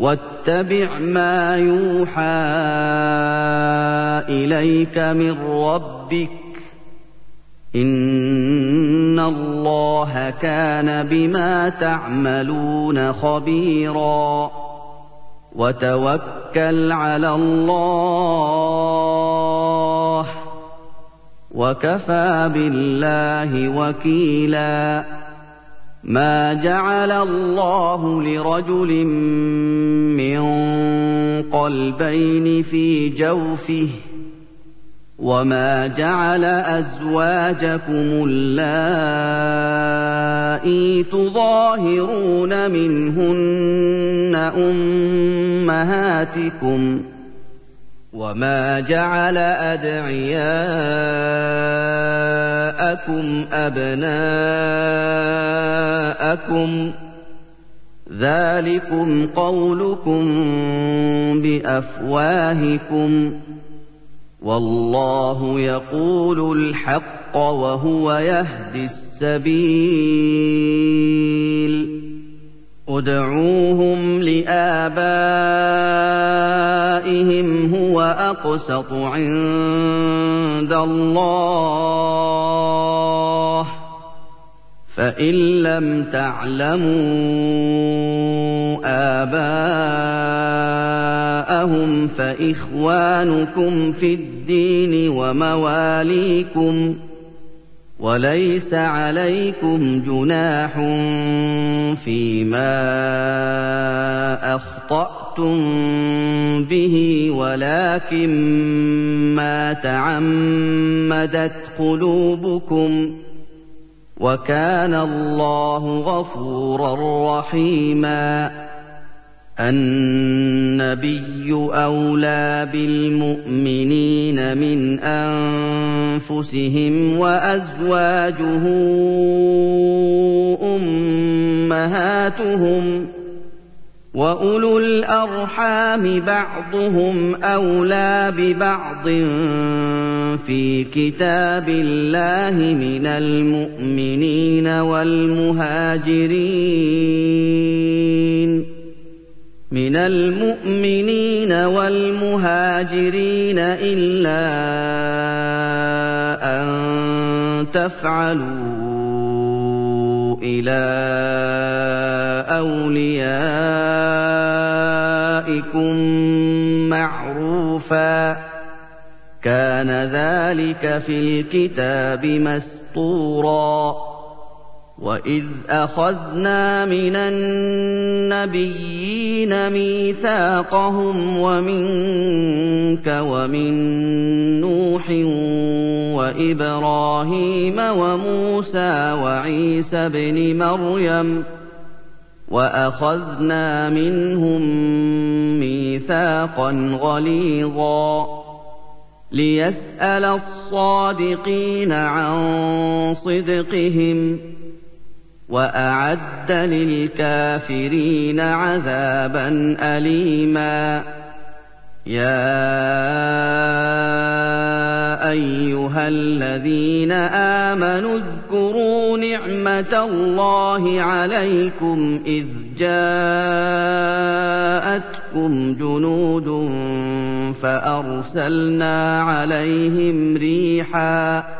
واتبع ما يوحى إليك من ربك إن الله كان بما تعملون خبيرا وتوكل على الله وكفى بالله وكيلا ما جعل الله لرجل من قلبين في جوفه وما جعل ازواجكم اللائي تظاهرون منهن امهاتكم وما جعل ادعياءكم ابناءكم ذلكم قولكم بافواهكم والله يقول الحق وهو يهدي السبيل ادعوهم لآبائهم هو أقسط عند الله. فإن لم تعلموا آباءهم فإخوانكم في الدين ومواليكم وليس عليكم جناح فيما أخطأتم به ولكن ما تعمدت قلوبكم. وكان الله غفورا رحيما. النبي أولى بالمؤمنين من أنفسهم وأزواجه أمهاتهم وأولو الأرحام بعضهم أولى ببعض في كتاب الله من المؤمنين والمهاجرين من المؤمنين والمهاجرين الا ان تفعلوا إلى اوليائكم معروفا كان ذلك في الكتاب مسطورا واذ اخذنا من النبيين ميثاقهم ومنك ومن نوح وابراهيم وموسى وعيسى ابن مريم واخذنا منهم ميثاقا غليظا ليسال الصادقين عن صدقهم وأعد للكافرين عذابا اليما. يا أيها الذين آمنوا اذكروا نعمة الله عليكم إذ جاءتكم جنود فأرسلنا عليهم ريحا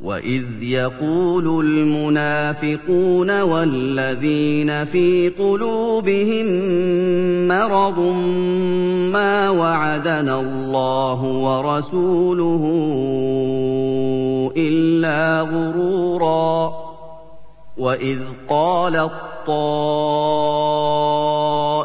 واذ يقول المنافقون والذين في قلوبهم مرض ما وعدنا الله ورسوله الا غرورا واذ قالت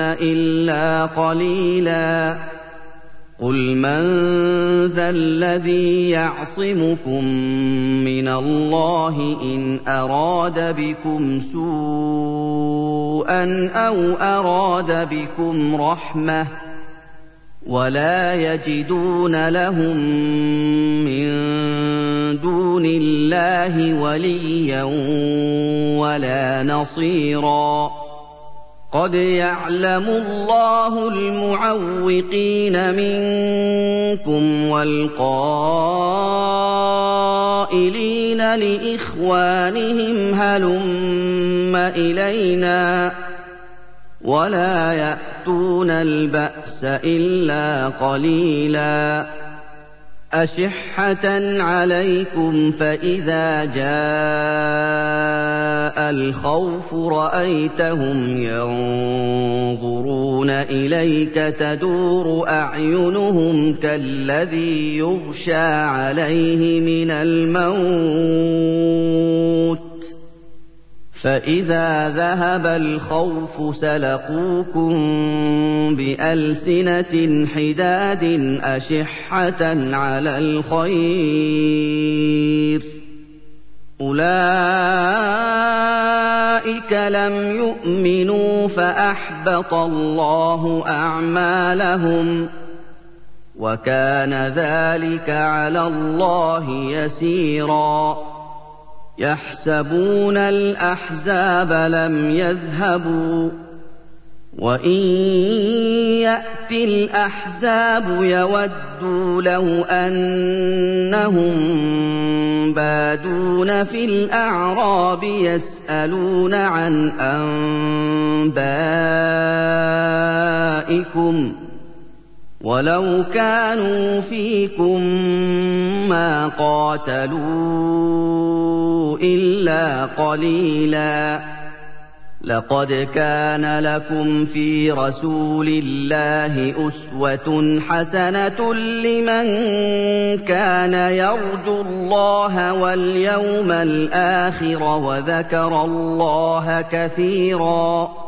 إِلَّا قَلِيلًا. قُلْ مَن ذَا الَّذِي يَعْصِمُكُم مِّنَ اللَّهِ إِنْ أَرَادَ بِكُمْ سُوءًا أَوْ أَرَادَ بِكُمْ رَحْمَةً ۚ وَلَا يَجِدُونَ لَهُم مِّن دُونِ اللَّهِ وَلِيًّا وَلَا نَصِيرًا. قد يعلم الله المعوقين منكم والقائلين لإخوانهم هلم إلينا ولا يأتون البأس إلا قليلا أشحة عليكم فإذا جاء الخوف رأيتهم ينظرون إليك تدور أعينهم كالذي يغشى عليه من الموت. فاذا ذهب الخوف سلقوكم بالسنه حداد اشحه على الخير اولئك لم يؤمنوا فاحبط الله اعمالهم وكان ذلك على الله يسيرا يحسبون الأحزاب لم يذهبوا وإن يات الأحزاب يودوا لو أنهم بادون في الأعراب يسألون عن أنبائكم وَلَوْ كَانُوا فِيكُم مَّا قَاتَلُوا إِلَّا قَلِيلًا ۗ لَّقَدْ كَانَ لَكُمْ فِي رَسُولِ اللَّهِ أُسْوَةٌ حَسَنَةٌ لِّمَن كَانَ يَرْجُو اللَّهَ وَالْيَوْمَ الْآخِرَ وَذَكَرَ اللَّهَ كَثِيرًا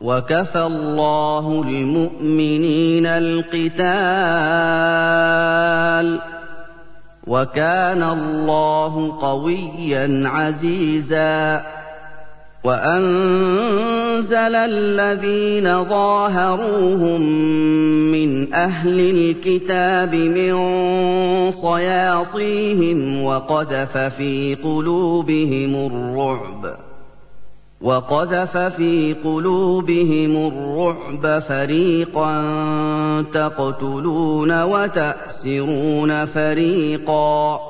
وَكَفَى اللَّهُ الْمُؤْمِنِينَ الْقِتَالَ وَكَانَ اللَّهُ قَوِيًّا عَزِيزًا وَأَنزَلَ الَّذِينَ ظَاهَرُوهُم مِّنْ أَهْلِ الْكِتَابِ مِن صَيَاصِيهِمْ وَقَذَفَ فِي قُلُوبِهِمُ الرُّعْبَ وقذف في قلوبهم الرعب فريقا تقتلون وتأسرون فريقا.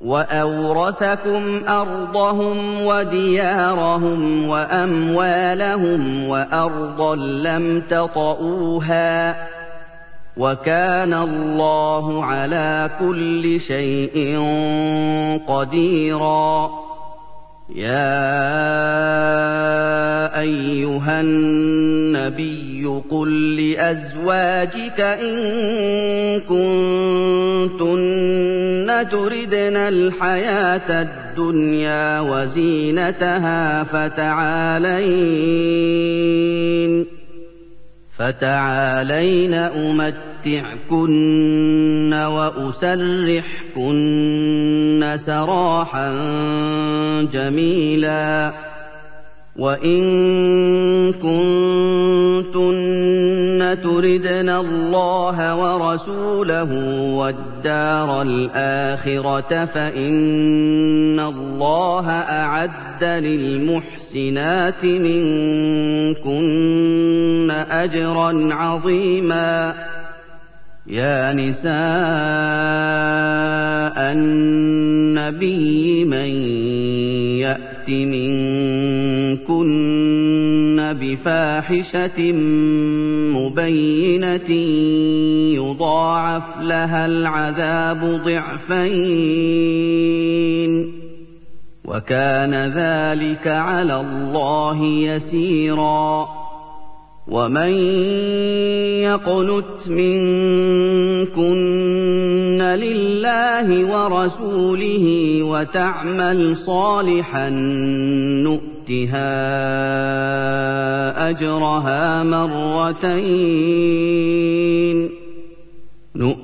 وَأَوْرَثَكُمْ أَرْضَهُمْ وَدِيَارَهُمْ وَأَمْوَالَهُمْ وَأَرْضًا لَّمْ تَطَئُوهَا ۚ. وَكَانَ اللَّهُ عَلَىٰ كُلِّ شَيْءٍ قَدِيرًا. يَا أَيُّهَا النَّبِيُّ قُل لِّأَزْوَاجِكَ إِن كُنتُنَّ تُرِدْنَ الْحَيَاةَ الدُّنْيَا وَزِينَتَهَا فَتَعَالَيْنَ. فَتَعَالَيْنَ أُمَتِّعْكُنَّ وَأُسَرِّحْكُنَّ سَرَاحًا جَمِيلًا وَإِن كُنتُنَّ تُرِدْنَ اللَّهَ وَرَسُولَهُ وَالدَّارَ الْآخِرَةَ فَإِنَّ اللَّهَ أَعَدَّ لِلْمُحْسِنَاتِ مِنكُنَّ أَجْرًا عَظِيمًا يَا نِسَاءَ النَّبِيِّ مَن مِنكُنَّ بِفَاحِشَةٍ مُّبَيِّنَةٍ يُضَاعَفْ لَهَا الْعَذَابُ ضِعْفَيْنِ ۚ وَكَانَ ذَٰلِكَ عَلَى اللَّهِ يَسِيرًا وَمَن يَقْنُتْ مِنكُنَّ لِلَّهِ وَرَسُولِهِ وَتَعْمَلْ صَالِحًا نُّؤْتِهَا أَجْرَهَا مَرَّتَيْنِ نُؤْتِهَا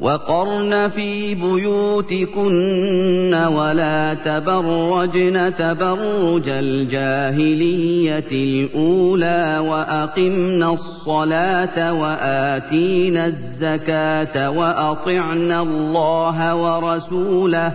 وَقَرْنَ فِي بُيُوتِكُنَّ وَلَا تَبَرَّجْنَ تَبَرُّجَ الْجَاهِلِيَّةِ الْأُولَىٰ وَأَقِمْنَ الصَّلَاةَ وَآتِينَ الزَّكَاةَ وَأَطِعْنَ اللَّهَ وَرَسُولَهُ ۚ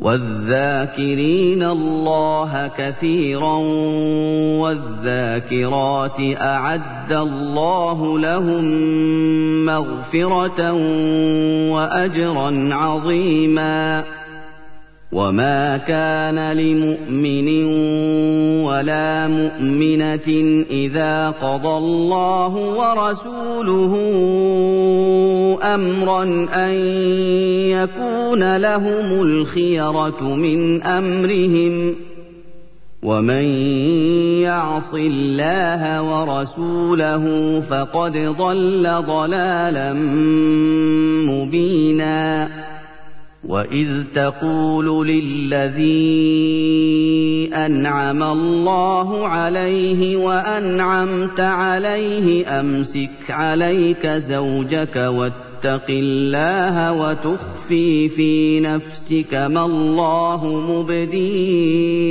والذاكرين الله كثيرا والذاكرات أعد الله لهم مغفرة واجرا عظيما وما كان لمؤمن ولا مؤمنه اذا قضى الله ورسوله امرا ان يكون لهم الخيره من امرهم ومن يعص الله ورسوله فقد ضل ضلالا مبينا واذ تقول للذي انعم الله عليه وانعمت عليه امسك عليك زوجك واتق الله وتخفي في نفسك ما الله مبديه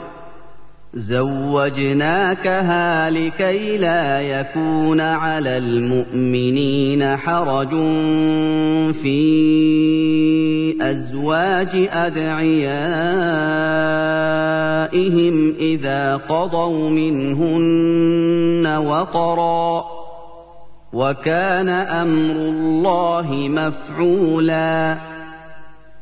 زوجناكها لكي لا يكون على المؤمنين حرج في أزواج أدعيائهم إذا قضوا منهن وطرا وكان أمر الله مفعولا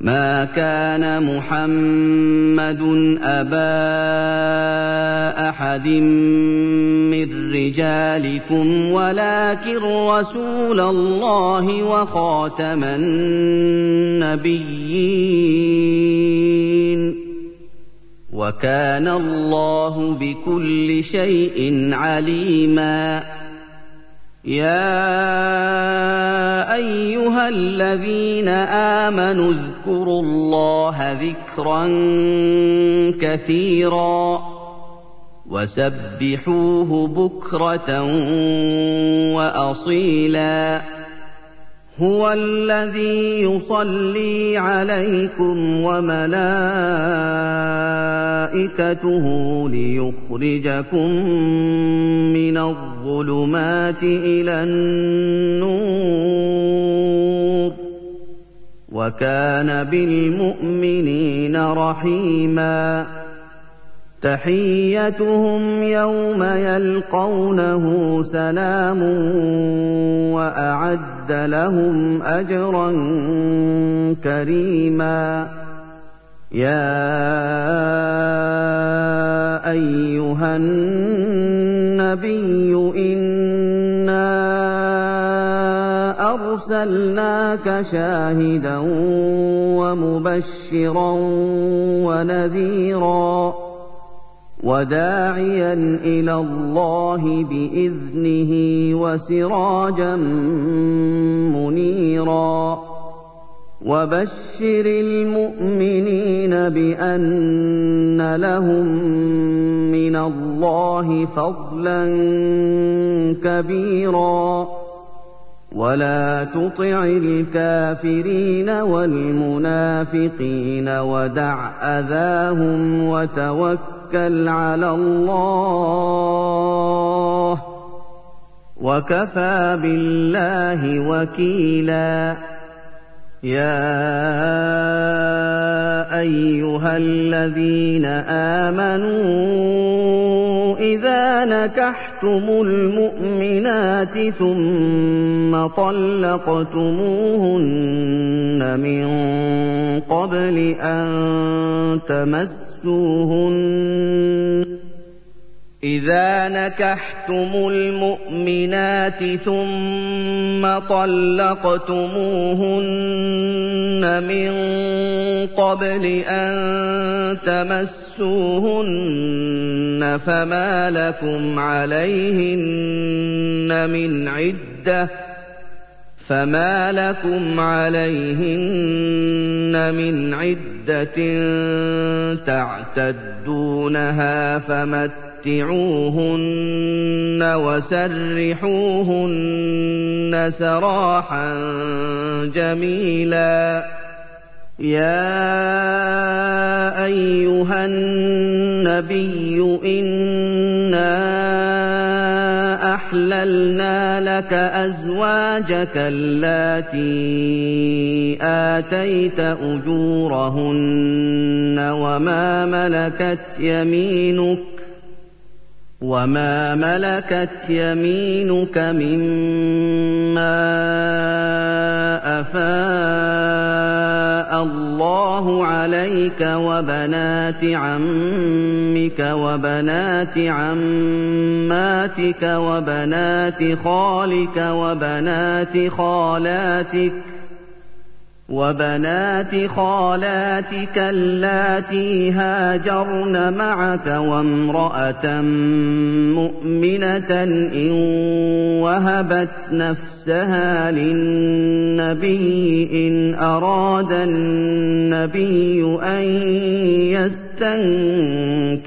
ما كان محمد أبا أحد من رجالكم ولكن رسول الله وخاتم النبيين. وكان الله بكل شيء عليما. يا ايها الذين امنوا اذكروا الله ذكرا كثيرا وسبحوه بكره واصيلا هو الذي يصلي عليكم وملائكته ليخرجكم من الظلمات إلى النور وكان بالمؤمنين رحيما تحيتهم يوم يلقونه سلام وأعد لهم أجرا كريما. يا أيها النبي إنا أرسلناك شاهدا ومبشرا ونذيرا. وداعيا إلى الله بإذنه وسراجا منيرا. وبشر المؤمنين بأن لهم من الله فضلا كبيرا. ولا تطع الكافرين والمنافقين ودع أذاهم وتوكل توكل على الله وكفى بالله وكيلا. يا أيها الذين آمنوا إذا نكحتم المؤمنات ثم طلقتموهن من قبل ان تمسوهن إذا نكحتم المؤمنات ثم طلقتموهن من قبل أن تمسوهن فما لكم عليهن من عدة فما لكم عليهن من عدة تعتدونها فمت مَتِّعُوهُنَّ وَسَرِّحُوهُنَّ سَرَاحًا جَمِيلًا يَا أَيُّهَا النَّبِيُّ إِنَّا أَحْلَلْنَا لَكَ أَزْوَاجَكَ اللَّاتِي آتَيْتَ أُجُورَهُنَّ وَمَا مَلَكَتْ يَمِينُكَ وما ملكت يمينك مما افاء الله عليك وبنات عمك وبنات عماتك وبنات خالك وبنات خالاتك وبنات خالاتك اللاتي هاجرن معك وامرأة مؤمنة إن وهبت نفسها للنبي إن أراد النبي أن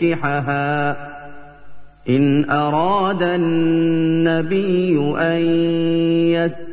يستنكحها إن أراد النبي أن يستنكحها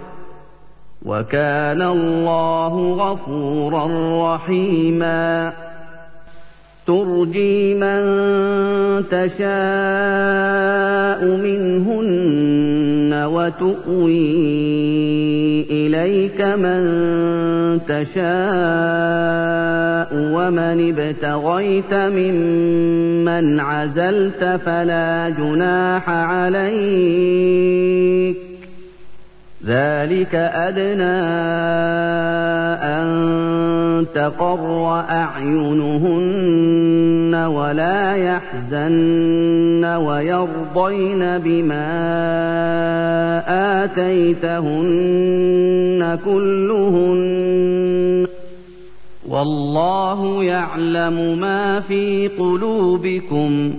وكان الله غفورا رحيما. ترجي من تشاء منهن وتؤوي إليك من تشاء ومن ابتغيت ممن عزلت فلا جناح عليك. ذلك أدنى أن تقر أعينهن ولا يحزن ويرضين بما آتيتهن كلهن والله يعلم ما في قلوبكم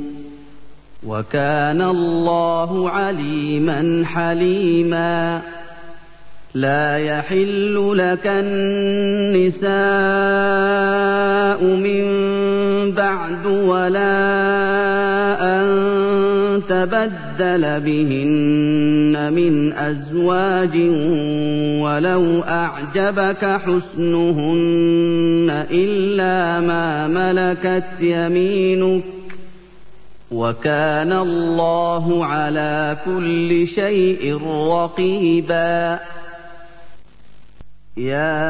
وكان الله عليما حليما لا يحل لك النساء من بعد ولا أن يستبدل بهن من أزواج ولو أعجبك حسنهن إلا ما ملكت يمينك وكان الله على كل شيء رقيبا يا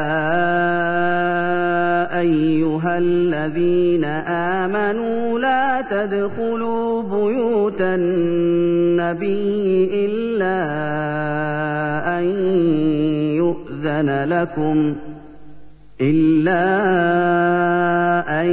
أيها الذين آمنوا لا تدخلوا بيوت النبي إلا أن يؤذن لكم إلا أن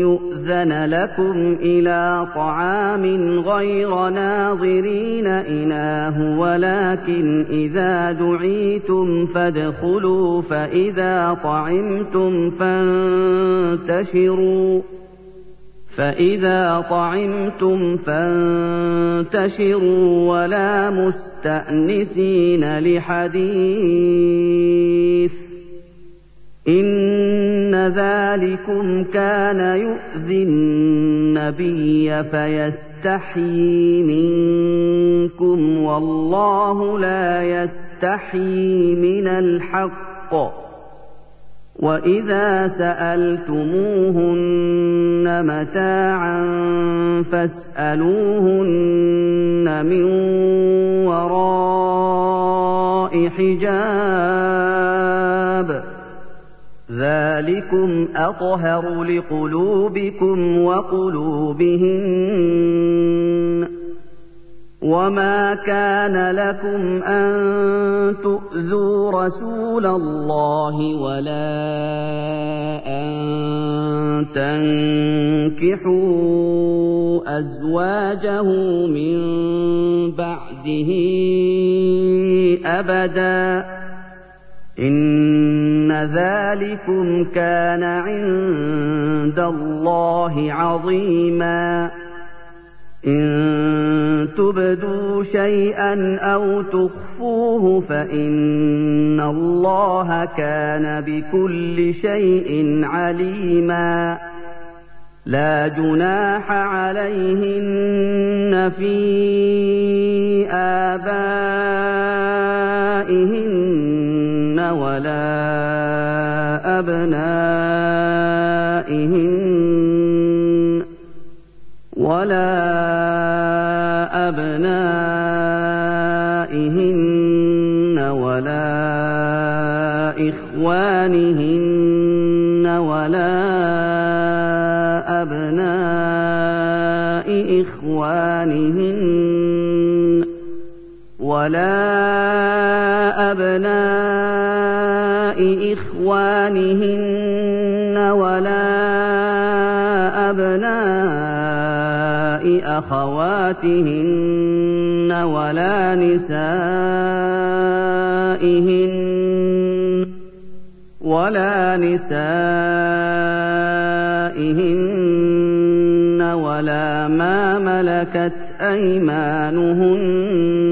يؤذن لكم إلى طعام غير ناظرين إناه ولكن إذا دعيتم فادخلوا فإذا طعمتم فانتشروا. فإذا طعمتم فانتشروا ولا مستأنسين لحديث. إن ذلكم كان يؤذي النبي فيستحيي منكم والله لا يستحيي من الحق واذا سالتموهن متاعا فاسالوهن من وراء حجاب ذلكم أطهر لقلوبكم وقلوبهن. وما كان لكم أن تؤذوا رسول الله ولا أن تنكحوا أزواجه من بعده أبدا. إن ذلكم كان عند الله عظيما إن تبدوا شيئا أو تخفوه فإن الله كان بكل شيء عليما لا جناح عليهن في آبائهن ولا أبنائهن ولا أبنائهن ولا إخوانهن ولا أبناء إخوانهن ولا أبناء إخوانهن ولا أبناء أخواتهن ولا نسائهن ولا نسائهن ولا ما ملكت أيمانهن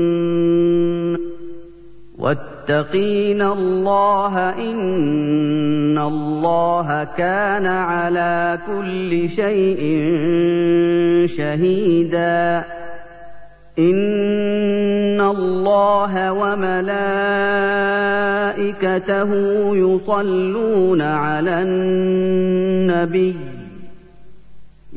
واتقين الله إن الله كان على كل شيء شهيدا. إن الله وملائكته يصلون على النبي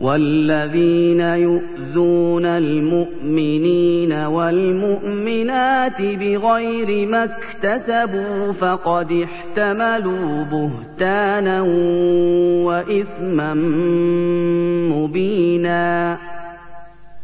والذين يؤذون المؤمنين والمؤمنات بغير ما اكتسبوا فقد احتملوا بهتانا وإثما مبينا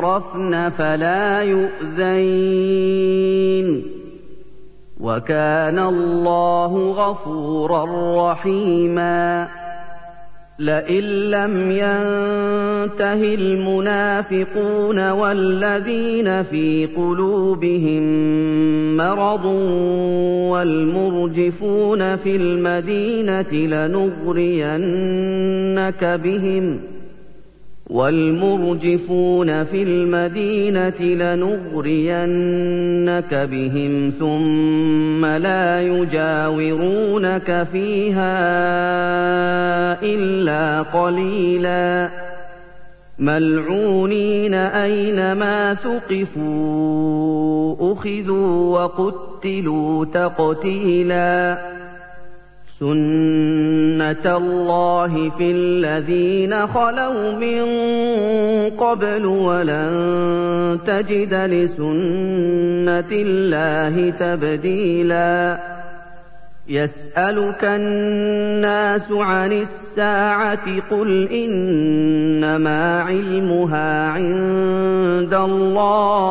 يعرفن فلا يؤذين. وكان الله غفورا رحيما. لئن لم ينته المنافقون والذين في قلوبهم مرض والمرجفون في المدينة لنغرينك بهم والمرجفون في المدينة لنغرينك بهم ثم لا يجاورونك فيها إلا قليلا. ملعونين أينما ثقفوا أخذوا وقتلوا تقتيلا. سنه الله في الذين خلوا من قبل ولن تجد لسنه الله تبديلا يسالك الناس عن الساعة قل انما علمها عند الله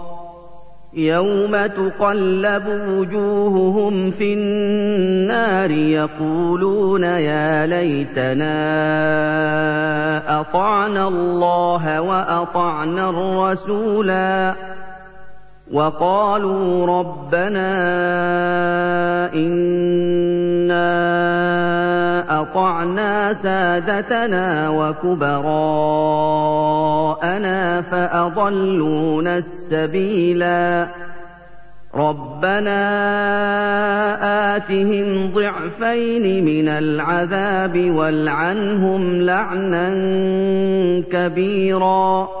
يوم تقلب وجوههم في النار يقولون يا ليتنا اطعنا الله واطعنا الرسولا وقالوا ربنا أنا أطعنا سادتنا وكبراءنا فأضلونا السبيلا. ربنا آتهم ضعفين من العذاب والعنهم لعنا كبيرا.